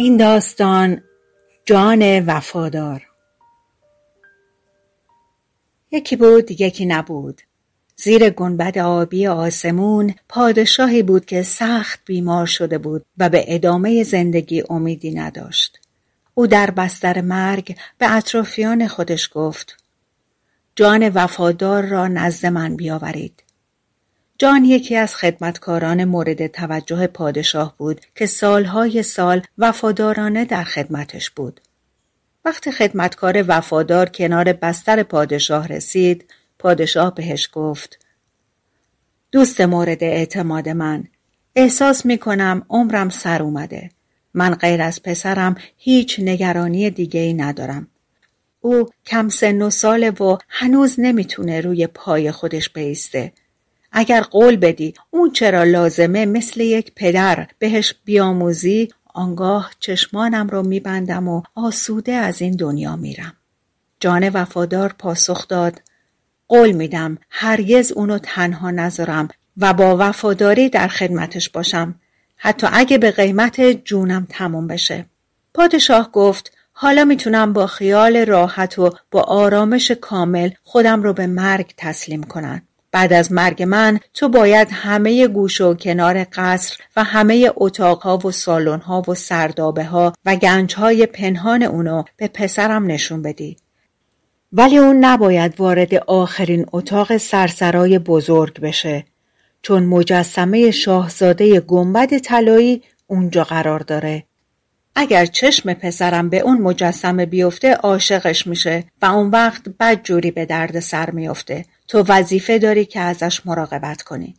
این داستان جان وفادار. یکی بود یکی نبود. زیر گنبد آبی آسمون پادشاهی بود که سخت بیمار شده بود و به ادامه زندگی امیدی نداشت. او در بستر مرگ به اطرافیان خودش گفت جان وفادار را نزد من بیاورید. جان یکی از خدمتکاران مورد توجه پادشاه بود که سالهای سال وفادارانه در خدمتش بود. وقتی خدمتکار وفادار کنار بستر پادشاه رسید، پادشاه بهش گفت دوست مورد اعتماد من احساس می کنم عمرم سر اومده. من غیر از پسرم هیچ نگرانی دیگه ای ندارم. او کم سن و ساله و هنوز نمی‌تونه روی پای خودش بیسته. اگر قول بدی اون چرا لازمه مثل یک پدر بهش بیاموزی آنگاه چشمانم رو میبندم و آسوده از این دنیا میرم. جان وفادار پاسخ داد قول میدم هرگز اونو تنها نذارم و با وفاداری در خدمتش باشم حتی اگه به قیمت جونم تموم بشه. پادشاه گفت حالا می‌تونم با خیال راحت و با آرامش کامل خودم رو به مرگ تسلیم کنم. بعد از مرگ من تو باید همه گوش و کنار قصر و همه اتاقها و سالنها و سردابه ها و گنجهای پنهان اونو به پسرم نشون بدی. ولی اون نباید وارد آخرین اتاق سرسرای بزرگ بشه چون مجسمه شاهزاده گنبد طلایی اونجا قرار داره. اگر چشم پسرم به اون مجسمه بیفته عاشقش میشه و اون وقت بد جوری به درد سر میفته تو وظیفه داری که ازش مراقبت کنی.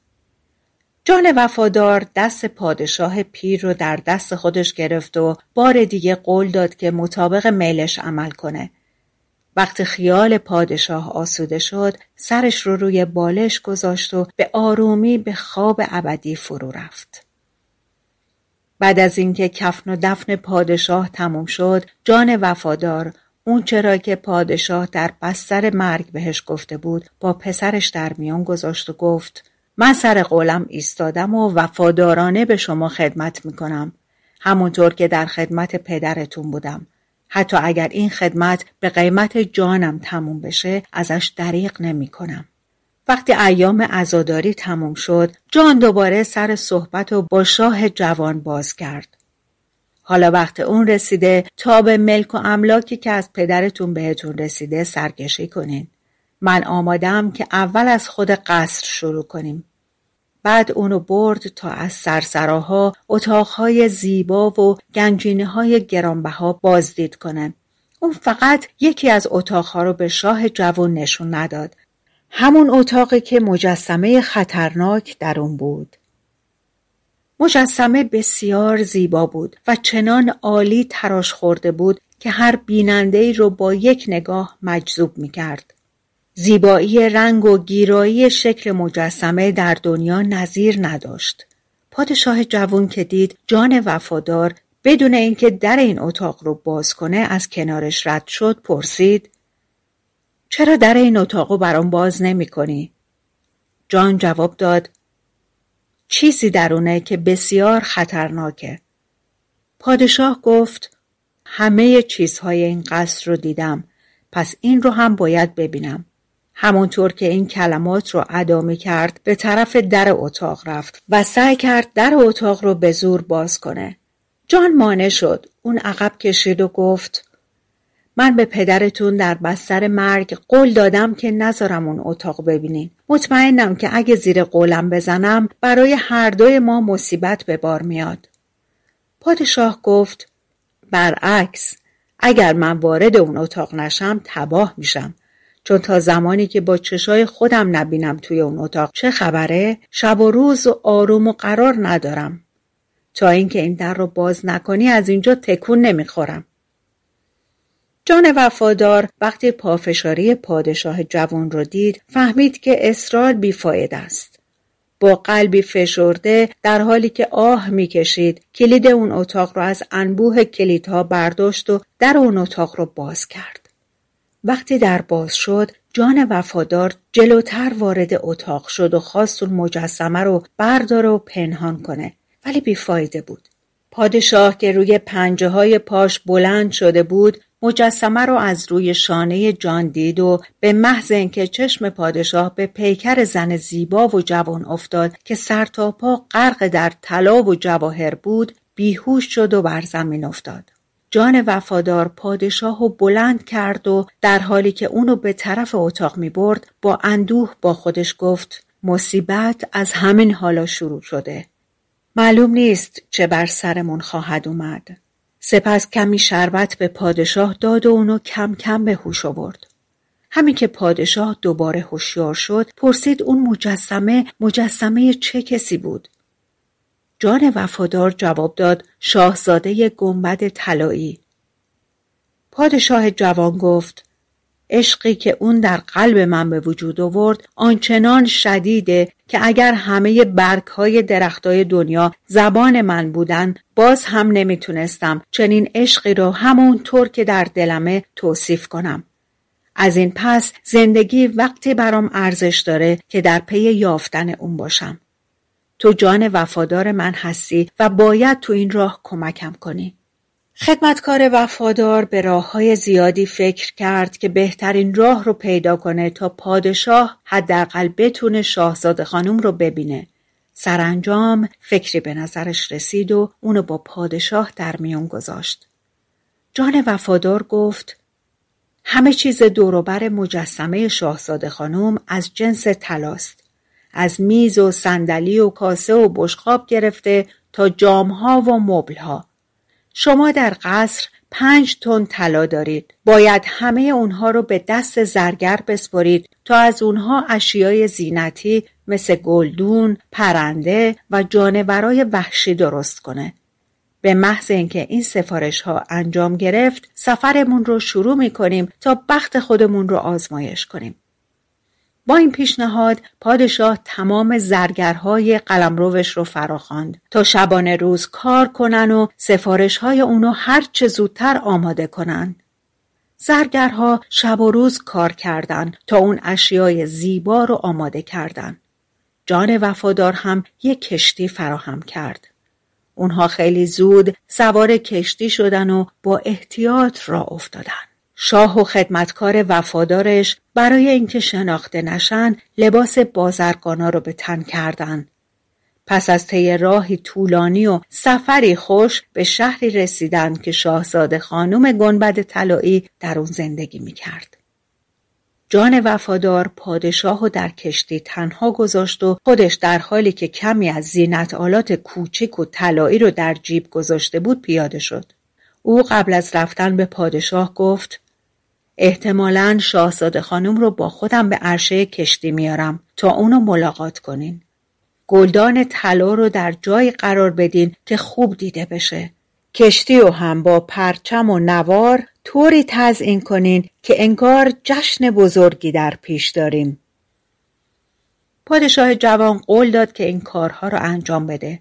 جان وفادار دست پادشاه پیر رو در دست خودش گرفت و بار دیگه قول داد که مطابق میلش عمل کنه. وقتی خیال پادشاه آسوده شد سرش رو روی بالش گذاشت و به آرومی به خواب ابدی فرو رفت. بعد از اینکه کفن و دفن پادشاه تموم شد جان وفادار اون چرا که پادشاه در بستر مرگ بهش گفته بود با پسرش در میان گذاشت و گفت من سر قولم ایستادم و وفادارانه به شما خدمت می‌کنم همونطور که در خدمت پدرتون بودم حتی اگر این خدمت به قیمت جانم تموم بشه ازش دریق نمی کنم. وقتی ایام عزاداری تموم شد جان دوباره سر صحبت و با شاه جوان باز کرد. حالا وقت اون رسیده تا به ملک و املاکی که از پدرتون بهتون رسیده سرکشی کنین. من آمادم که اول از خود قصر شروع کنیم. بعد اونو برد تا از سرسراها اتاقهای زیبا و گنجینه های گرانبها بازدید کنه. اون فقط یکی از اتاقها رو به شاه جوان نشون نداد. همون اتاقی که مجسمه خطرناک در اون بود. مجسمه بسیار زیبا بود و چنان عالی تراش خورده بود که هر بیننده رو با یک نگاه مجذوب می کرد. زیبایی رنگ و گیرایی شکل مجسمه در دنیا نظیر نداشت. پادشاه جوان که دید جان وفادار بدون اینکه در این اتاق رو باز کنه از کنارش رد شد پرسید چرا در این اتاق رو برام باز نمی کنی؟ جان جواب داد چیزی درونه که بسیار خطرناکه. پادشاه گفت همه چیزهای این قصر رو دیدم پس این رو هم باید ببینم. همونطور که این کلمات رو ادا کرد به طرف در اتاق رفت و سعی کرد در اتاق رو به زور باز کنه. جان مانع شد. اون عقب کشید و گفت من به پدرتون در بستر مرگ قول دادم که نذارم اون اتاق ببینین. مطمئنم که اگه زیر قولم بزنم برای هر دوی ما مصیبت به بار میاد. پادشاه گفت برعکس اگر من وارد اون اتاق نشم تباه میشم چون تا زمانی که با چشای خودم نبینم توی اون اتاق چه خبره شب و روز و آروم و قرار ندارم تا اینکه این در رو باز نکنی از اینجا تکون نمی‌خورم جان وفادار وقتی پافشاری پادشاه جوان رو دید فهمید که اصرار بیفاید است. با قلبی فشرده در حالی که آه می‌کشید کلید اون اتاق رو از انبوه کلیدها برداشت و در اون اتاق رو باز کرد. وقتی در باز شد جان وفادار جلوتر وارد اتاق شد و خواست اون مجسمه رو برداره و پنهان کنه. ولی بیفایده بود. پادشاه که روی پنجه های پاش بلند شده بود مجسمه رو از روی شانه جان دید و به محض اینکه چشم پادشاه به پیکر زن زیبا و جوان افتاد که سر تا پا غرق در طلا و جواهر بود بیهوش شد و بر زمین افتاد. جان وفادار پادشاه و بلند کرد و در حالی که اونو به طرف اتاق می برد با اندوه با خودش گفت مصیبت از همین حالا شروع شده. معلوم نیست چه بر سرمون خواهد اومد. سپس کمی شربت به پادشاه داد و اونو کم کم به هوش آورد. همین که پادشاه دوباره هوشیار شد پرسید اون مجسمه مجسمه چه کسی بود جان وفادار جواب داد شاهزاده گنبد طلایی پادشاه جوان گفت عشقی که اون در قلب من به وجود آورد آنچنان شدیده که اگر همه برگ های درختای دنیا زبان من بودن باز هم نمی‌تونستم چنین عشقی رو همونطور که در دلمه توصیف کنم. از این پس زندگی وقتی برام ارزش داره که در پی یافتن اون باشم. تو جان وفادار من هستی و باید تو این راه کمکم کنی. خدمتکار وفادار به راه های زیادی فکر کرد که بهترین راه رو پیدا کنه تا پادشاه حداقل بتونه شاهزاده خانم رو ببینه. سرانجام فکری به نظرش رسید و اونو با پادشاه در میون گذاشت. جان وفادار گفت همه چیز دوروبر مجسمه شاهزاده خانم از جنس تلاست. از میز و صندلی و کاسه و بشقاب گرفته تا جامها و مبلها. شما در قصر پنج تن طلا دارید. باید همه اونها رو به دست زرگر بسپرید تا از اونها اشیای زینتی مثل گلدون، پرنده و جانورای وحشی درست کنه. به محض اینکه این سفارش ها انجام گرفت سفرمون رو شروع می کنیم تا بخت خودمون رو آزمایش کنیم. با این پیشنهاد پادشاه تمام زرگرهای قلمروش رو فراخواند تا شبانه روز کار کنن و سفارشهای اونو هر چه زودتر آماده کنن. زرگرها شب و روز کار کردند تا اون اشیای زیبا رو آماده کردن. جان وفادار هم یک کشتی فراهم کرد. اونها خیلی زود سوار کشتی شدن و با احتیاط را افتادن. شاه و خدمتکار وفادارش برای اینکه شناخته نشن لباس بازرگانا رو به تن کردن. پس از طی راهی طولانی و سفری خوش به شهری رسیدند که شاهزاده خانم گنبد طلایی در اون زندگی می‌کرد. جان وفادار پادشاه و در کشتی تنها گذاشت و خودش در حالی که کمی از زینت آلات کوچک و طلایی رو در جیب گذاشته بود پیاده شد. او قبل از رفتن به پادشاه گفت احتمالا شاهزاده خانم رو با خودم به عرشه کشتی میارم تا اونو ملاقات کنین. گلدان طلا رو در جای قرار بدین که خوب دیده بشه. کشتی و هم با پرچم و نوار طوری تزئین کنین که انگار جشن بزرگی در پیش داریم. پادشاه جوان قول داد که این کارها رو انجام بده.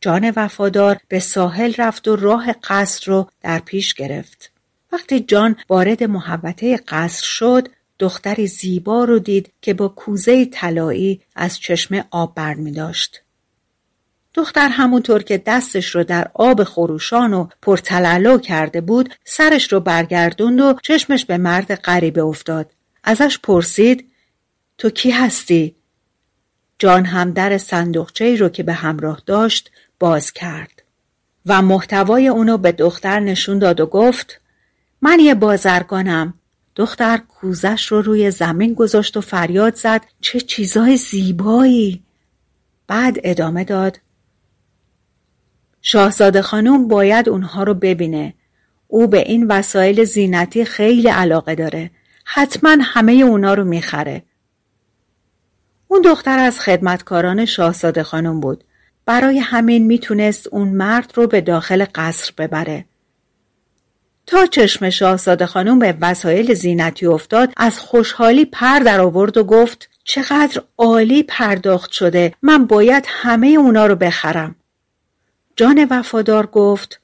جان وفادار به ساحل رفت و راه قصر رو در پیش گرفت. وقتی جان وارد محوطه قصر شد دختری زیبا رو دید که با کوزه طلایی از چشمه آب برمی داشت. دختر همونطور که دستش رو در آب خروشان و پرتلالو کرده بود سرش رو برگردوند و چشمش به مرد غریبه افتاد. ازش پرسید تو کی هستی؟ جان هم در صندوقچه رو که به همراه داشت باز کرد و محتوای اونو به دختر نشون داد و گفت من یه بازرگانم. دختر کوزش رو روی زمین گذاشت و فریاد زد. چه چیزای زیبایی. بعد ادامه داد. شاهزاده خانم باید اونها رو ببینه. او به این وسایل زینتی خیلی علاقه داره. حتما همه اونا رو می‌خره. اون دختر از خدمتکاران شاهزاده خانم بود. برای همین می‌تونست اون مرد رو به داخل قصر ببره. تا چشم شاهزاده خانم به وسایل زینتی افتاد از خوشحالی پر در آورد و گفت چقدر عالی پرداخت شده من باید همه اونا رو بخرم. جان وفادار گفت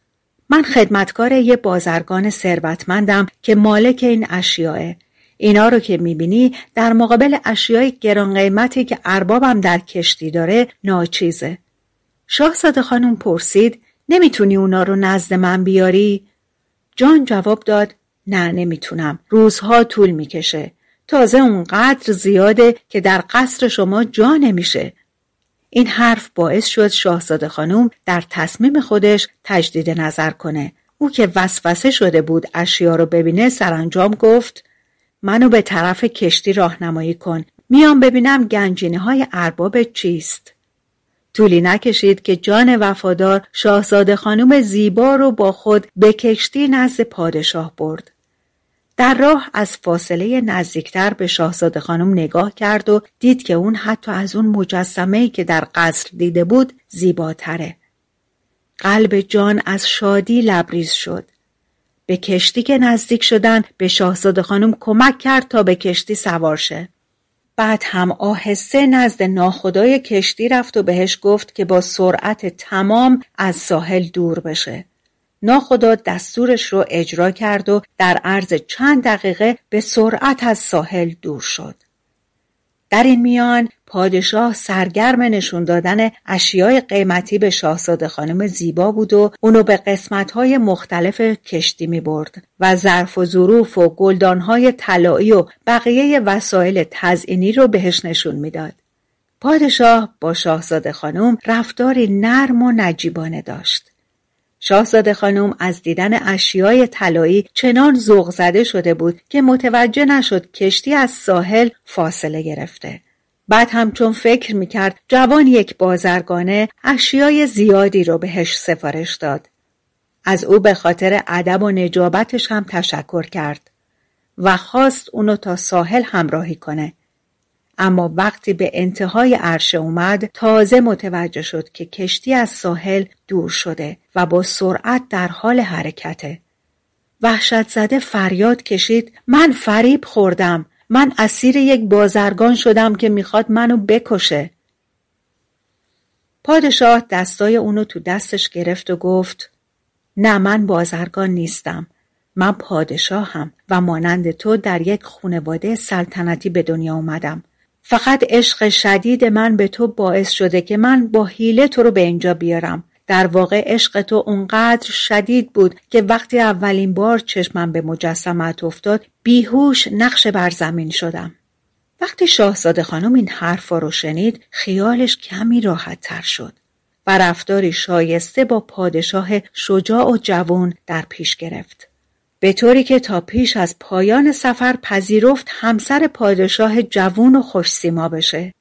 من خدمتکار یه بازرگان ثروتمندم که مالک این اشیاءه. اینا رو که می‌بینی در مقابل اشیای گران قیمتی که اربابم در کشتی داره ناچیزه. شاهزاده خانم پرسید نمی‌تونی اونا رو نزد من بیاری؟ جان جواب داد نه نمی‌تونم. روزها طول می‌کشه. تازه اونقدر زیاده که در قصر شما جا نمیشه. این حرف باعث شد شاهزاده خانم در تصمیم خودش تجدید نظر کنه. او که وسوسه شده بود اشیا رو ببینه سرانجام گفت منو به طرف کشتی راهنمایی کن. میام ببینم گنجینه های ارباب چیست. طولی نکشید که جان وفادار شاهزاده خانم زیبا رو با خود به کشتی نزد پادشاه برد. در راه از فاصله نزدیکتر به شاهزاده خانم نگاه کرد و دید که اون حتی از اون مجسمه که در قصر دیده بود زیباتره. قلب جان از شادی لبریز شد. به کشتی که نزدیک شدن به شاهزاده خانم کمک کرد تا به کشتی سوار شه. بعد هم آهسته نزد ناخدای کشتی رفت و بهش گفت که با سرعت تمام از ساحل دور بشه. ناخدا دستورش رو اجرا کرد و در عرض چند دقیقه به سرعت از ساحل دور شد. در این میان پادشاه سرگرم نشون دادن اشیای قیمتی به شاهزاده خانم زیبا بود و اونو به قسمتهای مختلف کشتی می برد و ظرف و ظروف و گلدانهای طلایی و بقیه وسایل تزئینی رو بهش نشون می‌داد. پادشاه با شاهزاده خانم رفتاری نرم و نجیبانه داشت. شاهزاده خانم از دیدن اشیای طلایی چنان ذوق زده شده بود که متوجه نشد کشتی از ساحل فاصله گرفته. بعد هم چون فکر می‌کرد جوان یک بازرگانه اشیای زیادی رو بهش سفارش داد. از او به خاطر ادب و نجابتش هم تشکر کرد و خواست اونو تا ساحل همراهی کنه. اما وقتی به انتهای عرشه اومد تازه متوجه شد که کشتی از ساحل دور شده و با سرعت در حال حرکته. وحشت زده فریاد کشید من فریب خوردم من اسیر یک بازرگان شدم که می‌خواد منو بکشه. پادشاه دستای اونو تو دستش گرفت و گفت نه من بازرگان نیستم. من پادشاهم و مانند تو در یک خونواده سلطنتی به دنیا اومدم. فقط عشق شدید من به تو باعث شده که من با حیله تو رو به اینجا بیارم. در واقع عشق تو اونقدر شدید بود که وقتی اولین بار چشمم به مجسمت افتاد بیهوش نقش بر زمین شدم. وقتی شاهزاده خانم این حرفا رو شنید خیالش کمی راحت تر شد و رفتاری شایسته با پادشاه شجاع و جوان در پیش گرفت. به طوری که تا پیش از پایان سفر پذیرفت همسر پادشاه جوون و خوشسیما بشه.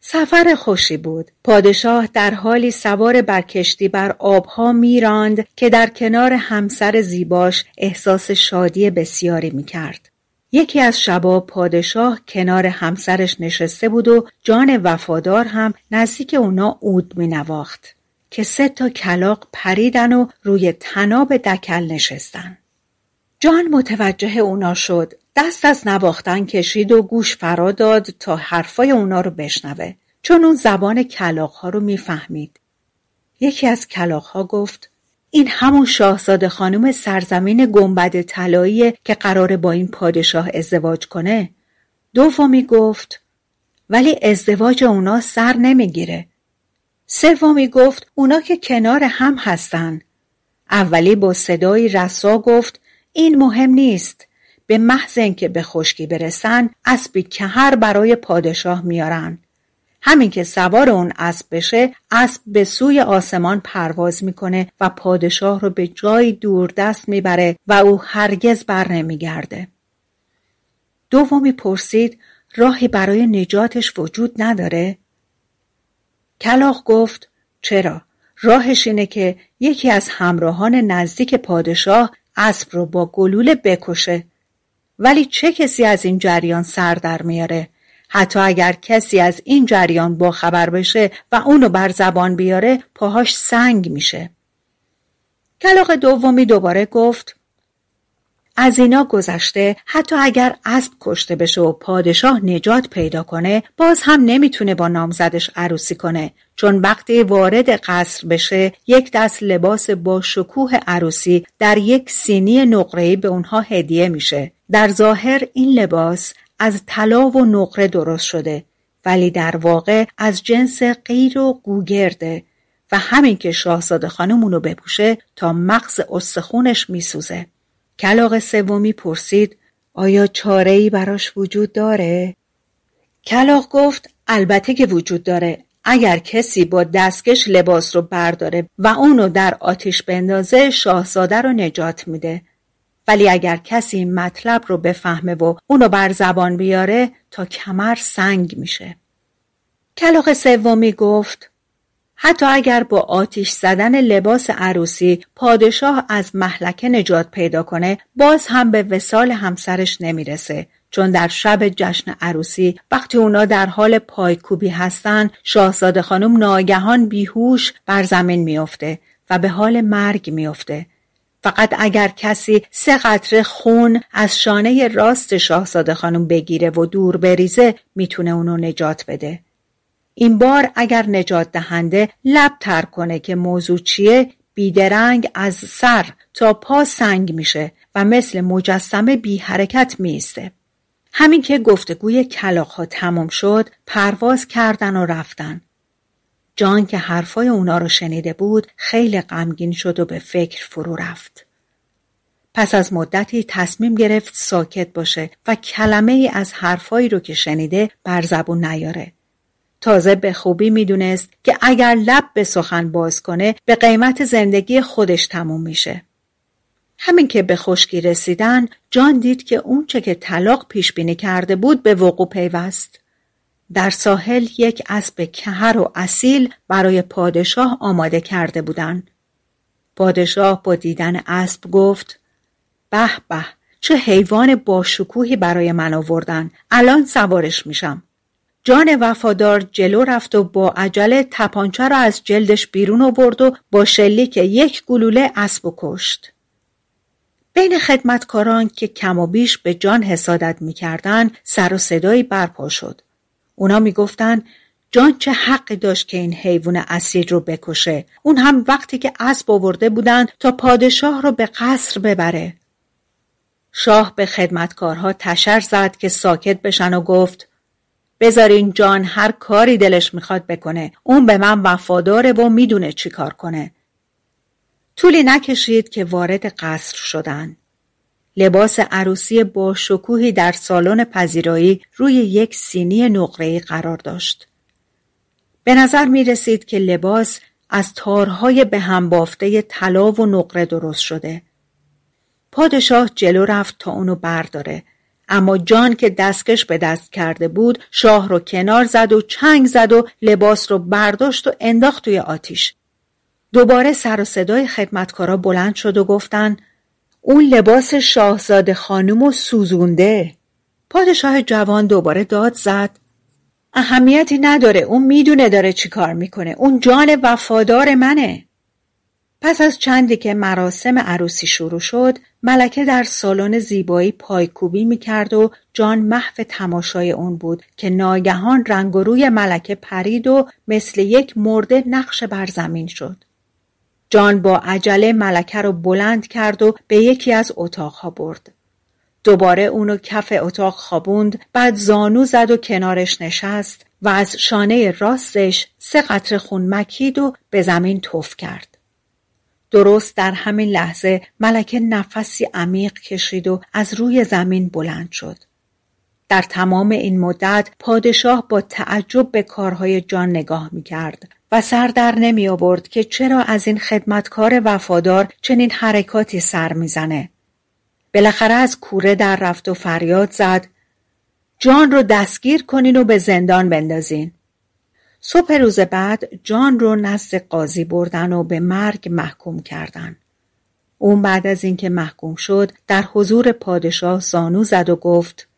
سفر خوشی بود. پادشاه در حالی سوار بر کشتی بر آبها میراند که در کنار همسر زیباش احساس شادی بسیاری می‌کرد. یکی از شبا پادشاه کنار همسرش نشسته بود و جان وفادار هم نزدیک اونا اود می نواخت که سه تا کلاق پریدن و روی تناب دکل نشستن. جان متوجه اونا شد دست از نواختن کشید و گوش فرا داد تا حرفای اونا رو بشنوه چون اون زبان کلاق ها رو می‌فهمید. یکی از کلاق ها گفت این همون شاهزاده خانم سرزمین گنبد طلایی که قراره با این پادشاه ازدواج کنه. دومی گفت ولی ازدواج اونا سر نمی‌گیره. سومی گفت اونا که کنار هم هستن. اولی با صدای رسا گفت این مهم نیست. به محض اینکه به خشکی برسن اسبی کهر برای پادشاه میارن. همین که سوار اون اسب بشه اسب به سوی آسمان پرواز می‌کنه و پادشاه رو به جایی دوردست می‌بره و او هرگز بر نمیگرده. دومی پرسید راهی برای نجاتش وجود نداره؟ کلاق گفت چرا؟ راهش اینه که یکی از همراهان نزدیک پادشاه اسب رو با گلوله بکشه ولی چه کسی از این جریان سر در میاره حتی اگر کسی از این جریان با خبر بشه و اونو بر زبان بیاره پاهاش سنگ میشه. کلاق دومی دوباره گفت از اینا گذشته حتی اگر اسب کشته بشه و پادشاه نجات پیدا کنه باز هم نمی‌تونه با نامزدش عروسی کنه. چون وقتی وارد قصر بشه یک دست لباس با شکوه عروسی در یک سینی نقره‌ای به اونها هدیه میشه. در ظاهر این لباس از طلا و نقره درست شده ولی در واقع از جنس غیر و گوگرده و همین که شاهزاده خانم اونو بپوشه تا مغز استخونش میسوزه. کلاق سومی پرسید آیا چاره ای براش وجود داره؟ کلاق گفت البته که وجود داره. اگر کسی با دستکش لباس رو برداره و اونو در آتیش بندازه شاهزاده رو نجات میده. ولی اگر کسی این مطلب رو بفهمه و اونو بر زبان بیاره تا کمر سنگ میشه. کلاق سومی گفت حتی اگر با آتیش زدن لباس عروسی پادشاه از محلکه نجات پیدا کنه باز هم به وسال همسرش نمی‌رسه. چون در شب جشن عروسی وقتی اونا در حال پایکوبی هستن شاهزاده خانم ناگهان بیهوش بر زمین میافته و به حال مرگ میافته. فقط اگر کسی سه قطره خون از شانه راست شاهزاده خانم بگیره و دور بریزه می‌تونه اونو نجات بده. این بار اگر نجات دهنده لب تر کنه که موضوع چیه بیدرنگ از سر تا پا سنگ میشه و مثل مجسمه بی حرکت میسته. همین که گفتگوی کلاق ها تمام شد پرواز کردن و رفتن. جان که حرفای اونا رو شنیده بود خیلی غمگین شد و به فکر فرو رفت. پس از مدتی تصمیم گرفت ساکت باشه و کلمه ای از حرفایی رو که شنیده بر زبون نیاره. تازه به خوبی می‌دونست که اگر لب به سخن باز کنه به قیمت زندگی خودش تموم میشه. همین که به خشکی رسیدن جان دید که اونچه که طلاق پیش بینی کرده بود به وقوع پیوست. در ساحل یک اسب کهر و اصیل برای پادشاه آماده کرده بودند. پادشاه با دیدن اسب گفت به به چه حیوان باشکوهی برای من آوردن الان سوارش میشم جان وفادار جلو رفت و با عجله تپانچه را از جلدش بیرون آورد و با شلیک یک گلوله اسب و کشت. بین خدمتکاران که کم و بیش به جان حسادت می‌کردن سر و صدایی برپا شد. اونا می‌گفتن جان چه حقی داشت که این حیوان اسیر رو بکشه اون هم وقتی که اسب آورده بودن تا پادشاه رو به قصر ببره شاه به خدمتکارها تشر زد که ساکت بشن و گفت بذارین جان هر کاری دلش می‌خواد بکنه. اون به من وفاداره و می‌دونه چی کار کنه. طولی نکشید که وارد قصر شدن. لباس عروسی با شکوهی در سالن پذیرایی روی یک سینی نقره‌ای قرار داشت. به نظر می رسید که لباس از تارهای به هم بافته طلا و نقره درست شده. پادشاه جلو رفت تا اونو برداره. اما جان که دستکش به دست کرده بود شاه رو کنار زد و چنگ زد و لباس رو برداشت و انداخت توی آتیش. دوباره سر و صدای خدمتکارا بلند شد و گفتن اون لباس شاهزاده خانم و سوزونده. پادشاه جوان دوباره داد زد اهمیتی نداره اون می‌دونه داره چی کار می‌کنه اون جان وفادار منه پس از چندی که مراسم عروسی شروع شد ملکه در سالن زیبایی پایکوبی می‌کرد و جان محو تماشای اون بود که ناگهان رنگ و روی ملکه پرید و مثل یک مرده نقش بر زمین شد. جان با عجله ملکه رو بلند کرد و به یکی از اتاقها برد. دوباره اونو کف اتاق خوابوند بعد زانو زد و کنارش نشست و از شانه راستش سه قطره خون مکید و به زمین توف کرد. درست در همین لحظه ملکه نفسی عمیق کشید و از روی زمین بلند شد. در تمام این مدت پادشاه با تعجب به کارهای جان نگاه می کرد و سر در نمی آورد که چرا از این خدمتکار وفادار چنین حرکاتی سر می‌زنه. بالاخره از کوره در رفت و فریاد زد جان رو دستگیر کنین و به زندان بندازین. صبح روز بعد جان رو نزد قاضی بردن و به مرگ محکوم کردن. اون بعد از اینکه محکوم شد در حضور پادشاه زانو زد و گفت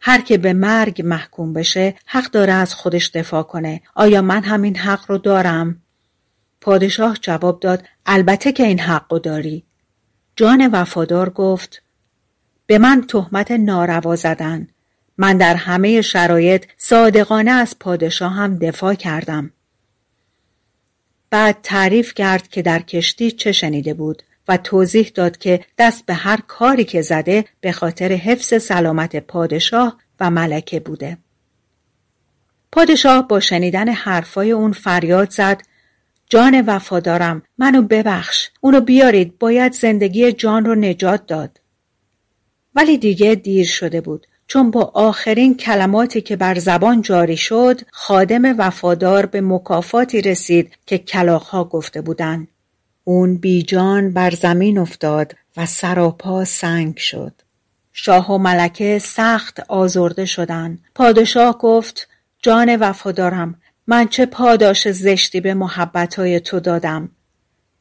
هر که به مرگ محکوم بشه حق داره از خودش دفاع کنه. آیا من همین حق رو دارم؟ پادشاه جواب داد البته که این حق رو داری. جان وفادار گفت به من تهمت ناروا زدن. من در همه شرایط صادقانه از پادشاه هم دفاع کردم بعد تعریف کرد که در کشتی چه شنیده بود و توضیح داد که دست به هر کاری که زده به خاطر حفظ سلامت پادشاه و ملکه بوده. پادشاه با شنیدن حرفای اون فریاد زد جان وفادارم منو ببخش اونو بیارید باید زندگی جان رو نجات داد. ولی دیگه دیر شده بود چون با آخرین کلماتی که بر زبان جاری شد خادم وفادار به مکافاتی رسید که کلاخها گفته بودند. اون بیجان بر زمین افتاد و سراپا سنگ شد. شاه و ملکه سخت آزرده شدند. پادشاه گفت جان وفادارم من چه پاداش زشتی به محبتهای تو دادم.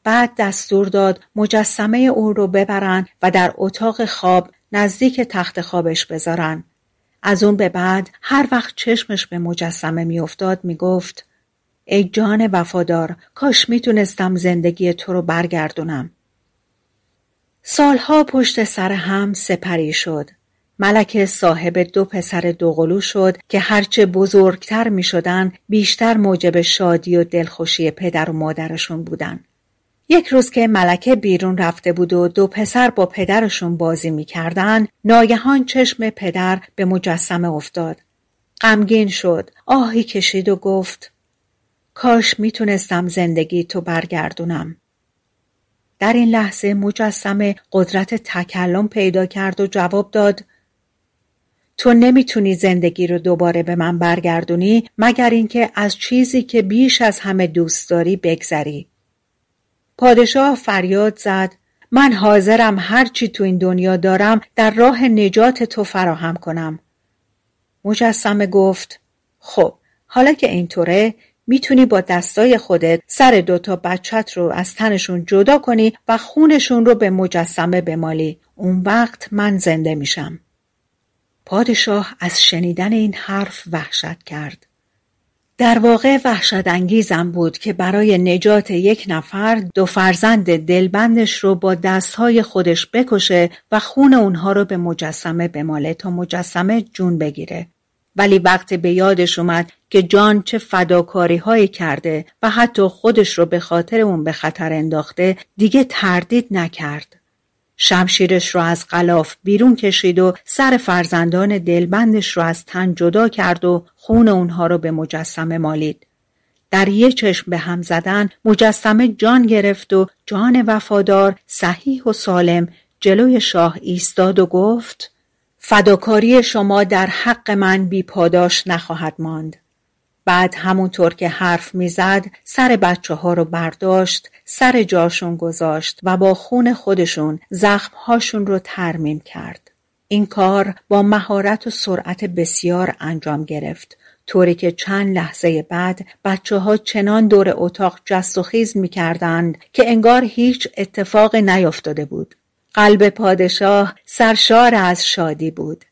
بعد دستور داد مجسمه او رو ببرن و در اتاق خواب نزدیک تخت خوابش بذارن. از اون به بعد هر وقت چشمش به مجسمه میافتاد می‌گفت ای جان وفادار کاش می‌تونستم زندگی تو رو برگردونم. سالها پشت سر هم سپری شد. ملک صاحب دو پسر دوقلو شد که هرچه بزرگتر می شدن بیشتر موجب شادی و دلخوشی پدر و مادرشون بودن. یک روز که ملکه بیرون رفته بود و دو پسر با پدرشون بازی می‌کردن ناگهان چشم پدر به مجسمه افتاد. غمگین شد آهی کشید و گفت کاش می‌تونستم زندگی تو برگردونم. در این لحظه مجسمه قدرت تکلم پیدا کرد و جواب داد تو نمی‌تونی زندگی رو دوباره به من برگردونی مگر اینکه از چیزی که بیش از همه دوست داری بگذری. پادشاه فریاد زد من حاضرم هرچی تو این دنیا دارم در راه نجات تو فراهم کنم. مجسمه گفت خب حالا که اینطوره می‌تونی با دستای خودت سر دوتا بچت رو از تنشون جدا کنی و خونشون رو به مجسمه بمالی. اون وقت من زنده میشم. پادشاه از شنیدن این حرف وحشت کرد. در واقع وحشت انگیزم بود که برای نجات یک نفر دو فرزند دلبندش رو با دستهای خودش بکشه و خون اونها رو به مجسمه بماله تا مجسمه جون بگیره. ولی وقتی به یادش اومد که جان چه فداکاری هایی کرده و حتی خودش رو به خاطر اون به خطر انداخته دیگه تردید نکرد. شمشیرش را از غلاف بیرون کشید و سر فرزندان دلبندش را از تن جدا کرد و خون اونها رو به مجسمه مالید. در یه چشم به هم زدن مجسمه جان گرفت و جان وفادار صحیح و سالم جلوی شاه ایستاد و گفت فداکاری شما در حق من بی پاداش نخواهد ماند. بعد همونطور که حرف می‌زد سر بچه ها رو برداشت سر جاشون گذاشت و با خون خودشون زخمهاشون رو ترمیم کرد. این کار با مهارت و سرعت بسیار انجام گرفت طوری که چند لحظه بعد بچه ها چنان دور اتاق جست و خیز می کردند که انگار هیچ اتفاق نیفتاده بود. قلب پادشاه سرشار از شادی بود.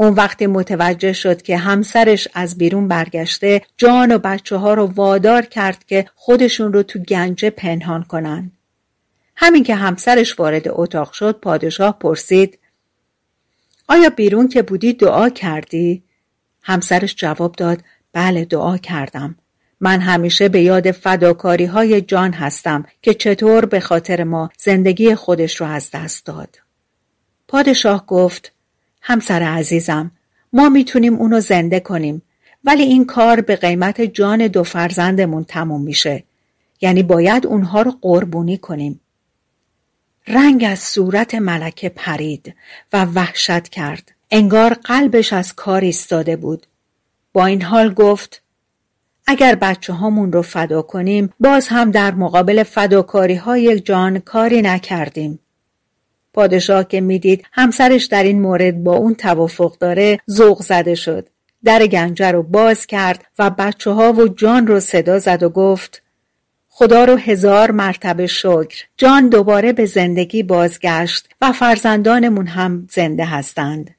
اون وقتی متوجه شد که همسرش از بیرون برگشته جان و بچه ها رو وادار کرد که خودشون رو تو گنجه پنهان کنن. همین که همسرش وارد اتاق شد پادشاه پرسید آیا بیرون که بودی دعا کردی؟ همسرش جواب داد بله دعا کردم. من همیشه به یاد فداکاری های جان هستم که چطور به خاطر ما زندگی خودش رو از دست داد. پادشاه گفت همسر عزیزم ما می‌تونیم اونو زنده کنیم ولی این کار به قیمت جان دو فرزندمون تموم میشه. یعنی باید اونها رو قربونی کنیم. رنگ از صورت ملکه پرید و وحشت کرد. انگار قلبش از کار ایستاده بود. با این حال گفت اگر بچه هامون رو فدا کنیم باز هم در مقابل فداکاری های جان کاری نکردیم. پادشاه که می‌دید همسرش در این مورد با اون توافق داره ذوق زده شد. در گنجه رو باز کرد و بچه ها و جان رو صدا زد و گفت خدا رو هزار مرتبه شکر جان دوباره به زندگی بازگشت و فرزندانمون هم زنده هستند.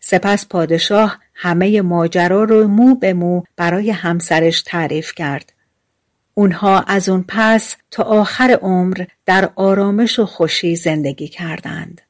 سپس پادشاه همه ماجرا رو مو به مو برای همسرش تعریف کرد. اونها از اون پس تا آخر عمر در آرامش و خوشی زندگی کردند.